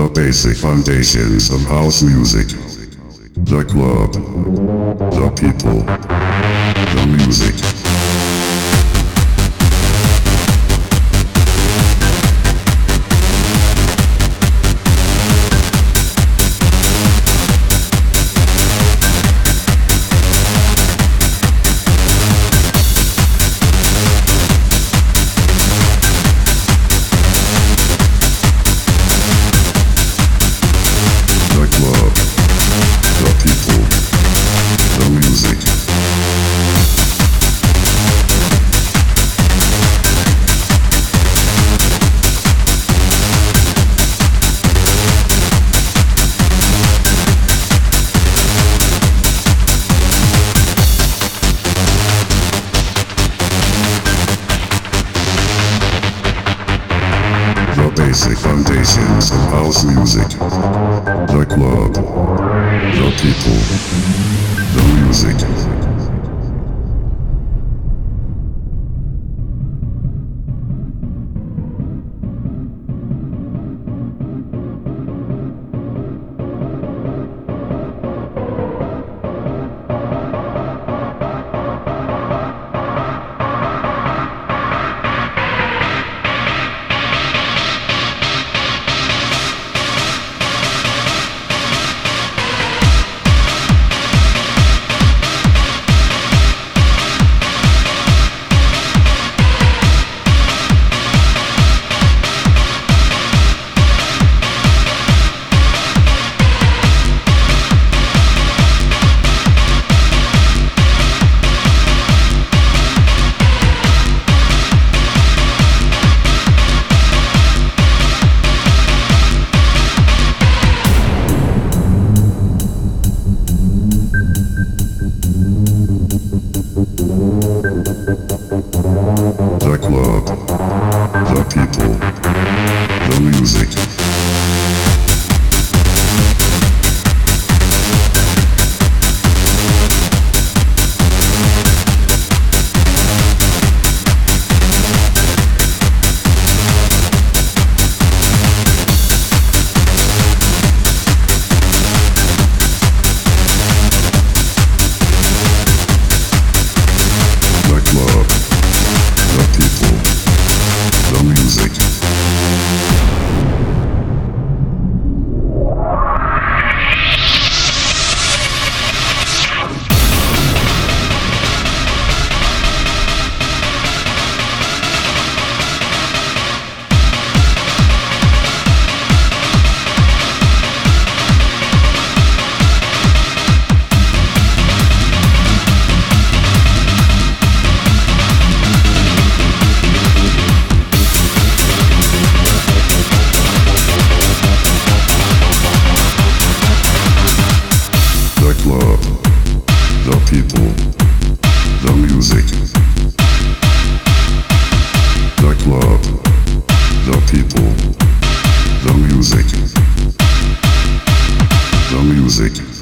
The basic foundations of house music. The club. The people. Foundations of house music. The club. The people. The music. The music. The music.